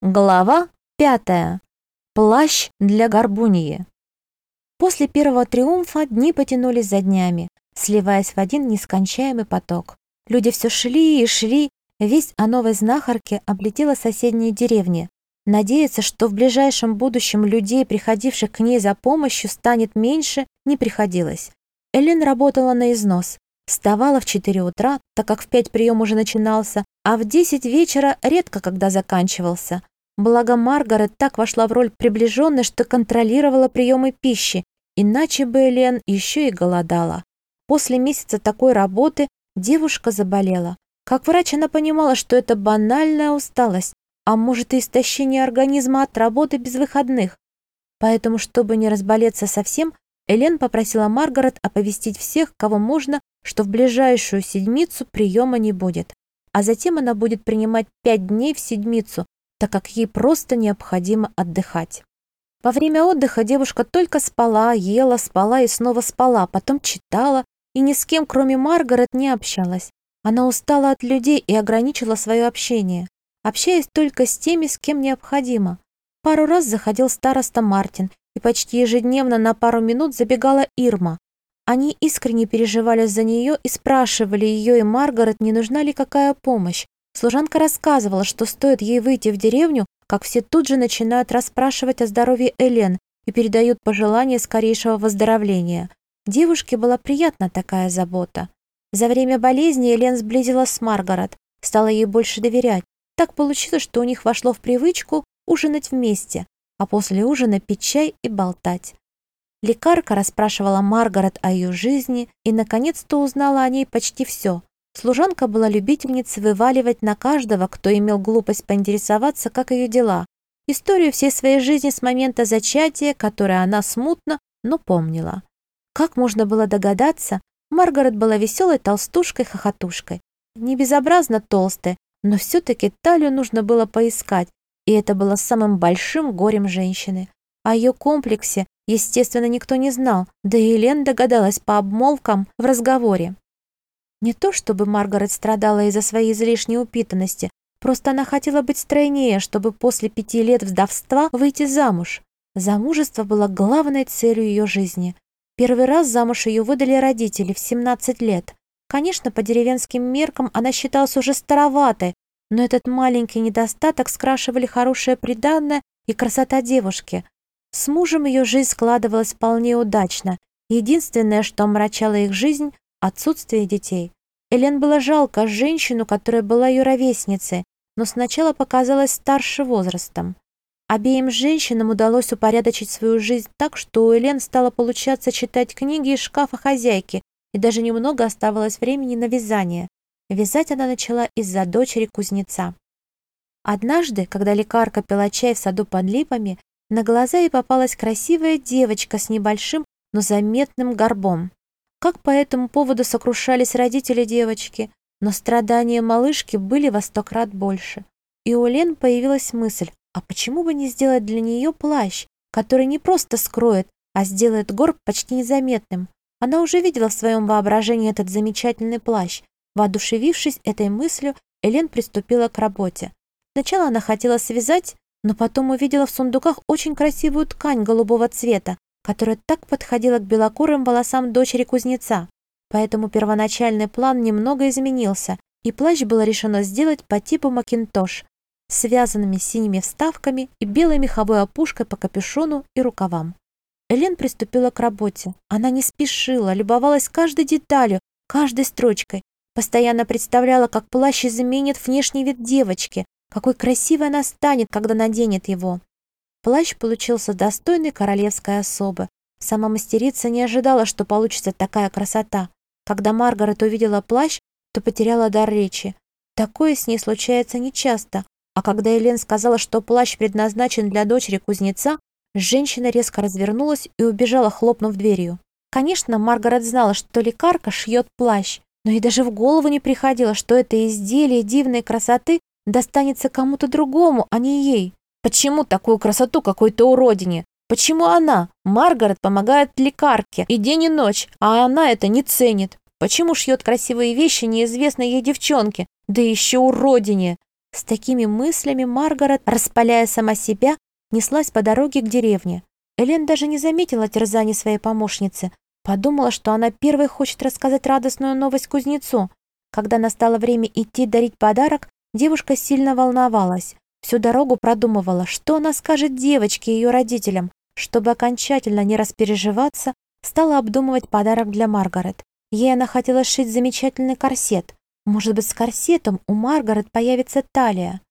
Глава пятая. Плащ для горбуньи. После первого триумфа дни потянулись за днями, сливаясь в один нескончаемый поток. Люди все шли и шли, весть о новой знахарке облетела соседние деревни. Надеяться, что в ближайшем будущем людей, приходивших к ней за помощью, станет меньше, не приходилось. Элен работала на износ. Вставала в 4 утра, так как в 5 прием уже начинался, а в 10 вечера редко когда заканчивался. Благо Маргарет так вошла в роль приближенной, что контролировала приемы пищи, иначе бы Элен еще и голодала. После месяца такой работы девушка заболела. Как врач она понимала, что это банальная усталость, а может и истощение организма от работы без выходных. Поэтому, чтобы не разболеться совсем, Элен попросила Маргарет оповестить всех, кого можно, что в ближайшую седмицу приема не будет. А затем она будет принимать пять дней в седмицу, так как ей просто необходимо отдыхать. Во время отдыха девушка только спала, ела, спала и снова спала, потом читала и ни с кем, кроме Маргарет, не общалась. Она устала от людей и ограничила свое общение, общаясь только с теми, с кем необходимо. Пару раз заходил староста Мартин, и почти ежедневно на пару минут забегала Ирма. Они искренне переживали за нее и спрашивали ее и Маргарет, не нужна ли какая помощь. Служанка рассказывала, что стоит ей выйти в деревню, как все тут же начинают расспрашивать о здоровье Элен и передают пожелания скорейшего выздоровления. Девушке была приятна такая забота. За время болезни Элен сблизилась с Маргарет, стала ей больше доверять. Так получилось, что у них вошло в привычку ужинать вместе, а после ужина пить чай и болтать. Лекарка расспрашивала Маргарет о ее жизни и, наконец-то, узнала о ней почти все. Служанка была любительницей вываливать на каждого, кто имел глупость поинтересоваться, как ее дела. Историю всей своей жизни с момента зачатия, которую она смутно, но помнила. Как можно было догадаться, Маргарет была веселой толстушкой-хохотушкой. Не безобразно толстой, но все-таки талию нужно было поискать, и это было самым большим горем женщины. О ее комплексе, естественно, никто не знал, да и Елен догадалась по обмолвкам в разговоре. Не то чтобы Маргарет страдала из-за своей излишней упитанности, просто она хотела быть стройнее, чтобы после пяти лет вдовства выйти замуж. Замужество было главной целью ее жизни. Первый раз замуж ее выдали родители в 17 лет. Конечно, по деревенским меркам она считалась уже староватой, но этот маленький недостаток скрашивали хорошее приданное и красота девушки. С мужем ее жизнь складывалась вполне удачно. Единственное, что омрачало их жизнь, Отсутствие детей. Элен было жалко женщину, которая была ее ровесницей, но сначала показалась старше возрастом. Обеим женщинам удалось упорядочить свою жизнь так, что у Элен стало получаться читать книги из шкафа хозяйки, и даже немного оставалось времени на вязание. Вязать она начала из-за дочери кузнеца. Однажды, когда лекарка пила чай в саду под липами, на глаза ей попалась красивая девочка с небольшим, но заметным горбом. Как по этому поводу сокрушались родители девочки, но страдания малышки были во сто крат больше. И у Лен появилась мысль, а почему бы не сделать для нее плащ, который не просто скроет, а сделает горб почти незаметным. Она уже видела в своем воображении этот замечательный плащ. Воодушевившись этой мыслью, Элен приступила к работе. Сначала она хотела связать, но потом увидела в сундуках очень красивую ткань голубого цвета, которая так подходила к белокурым волосам дочери кузнеца. Поэтому первоначальный план немного изменился, и плащ было решено сделать по типу макинтош, связанными синими вставками и белой меховой опушкой по капюшону и рукавам. Элен приступила к работе. Она не спешила, любовалась каждой деталью, каждой строчкой, постоянно представляла, как плащ изменит внешний вид девочки, какой красивой она станет, когда наденет его. Плащ получился достойный королевской особы. Сама мастерица не ожидала, что получится такая красота. Когда Маргарет увидела плащ, то потеряла дар речи. Такое с ней случается нечасто. А когда Елен сказала, что плащ предназначен для дочери кузнеца, женщина резко развернулась и убежала, хлопнув дверью. Конечно, Маргарет знала, что лекарка шьет плащ, но ей даже в голову не приходило, что это изделие дивной красоты достанется кому-то другому, а не ей. Почему такую красоту какой-то уродине? Почему она, Маргарет, помогает лекарке и день и ночь, а она это не ценит? Почему шьет красивые вещи неизвестной ей девчонке, да еще уродине? С такими мыслями Маргарет, распаляя сама себя, неслась по дороге к деревне. Элен даже не заметила терзаний своей помощницы, подумала, что она первой хочет рассказать радостную новость кузнецу. Когда настало время идти дарить подарок, девушка сильно волновалась. Всю дорогу продумывала, что она скажет девочке и ее родителям. Чтобы окончательно не распереживаться, стала обдумывать подарок для Маргарет. Ей она хотела сшить замечательный корсет. Может быть, с корсетом у Маргарет появится талия.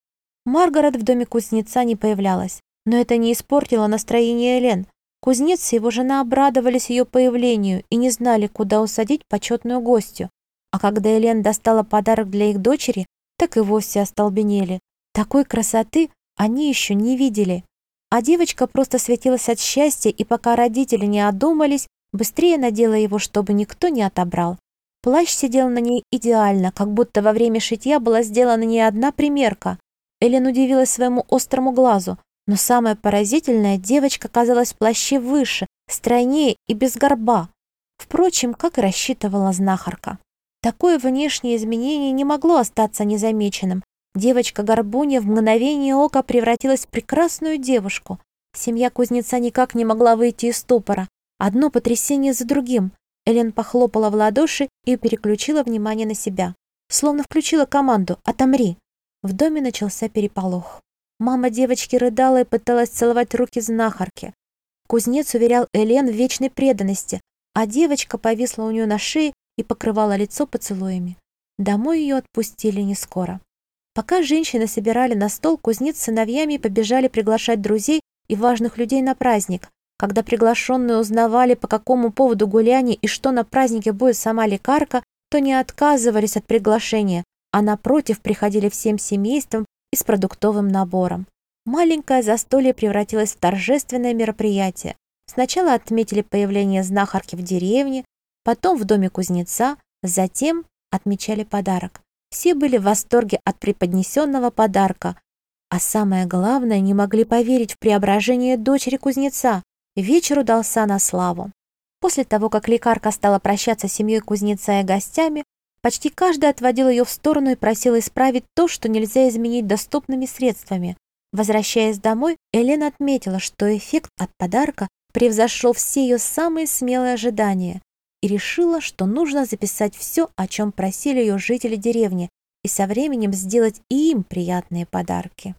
Маргарет в доме кузнеца не появлялась, но это не испортило настроение Элен. Кузнец и его жена обрадовались ее появлению и не знали, куда усадить почетную гостью. А когда Элен достала подарок для их дочери, так и вовсе остолбенели. Такой красоты они еще не видели. А девочка просто светилась от счастья, и пока родители не одумались, быстрее надела его, чтобы никто не отобрал. Плащ сидел на ней идеально, как будто во время шитья была сделана не одна примерка. Элен удивилась своему острому глазу, но самое поразительное, девочка казалась в плаще выше, стройнее и без горба. Впрочем, как и рассчитывала знахарка. Такое внешнее изменение не могло остаться незамеченным, Девочка-горбунья в мгновение ока превратилась в прекрасную девушку. Семья кузнеца никак не могла выйти из ступора. Одно потрясение за другим. Элен похлопала в ладоши и переключила внимание на себя. Словно включила команду «Отомри». В доме начался переполох. Мама девочки рыдала и пыталась целовать руки знахарки. Кузнец уверял Элен в вечной преданности, а девочка повисла у нее на шее и покрывала лицо поцелуями. Домой ее отпустили не скоро. Пока женщины собирали на стол, кузнец с сыновьями побежали приглашать друзей и важных людей на праздник. Когда приглашенные узнавали, по какому поводу гуляние и что на празднике будет сама лекарка, то не отказывались от приглашения, а напротив приходили всем семейством с продуктовым набором. Маленькое застолье превратилось в торжественное мероприятие. Сначала отметили появление знахарки в деревне, потом в доме кузнеца, затем отмечали подарок. Все были в восторге от преподнесенного подарка, а самое главное, не могли поверить в преображение дочери кузнеца. Вечер удался на славу. После того, как лекарка стала прощаться с семьей кузнеца и гостями, почти каждый отводил ее в сторону и просил исправить то, что нельзя изменить доступными средствами. Возвращаясь домой, Элен отметила, что эффект от подарка превзошел все ее самые смелые ожидания и решила, что нужно записать все, о чем просили ее жители деревни, и со временем сделать и им приятные подарки.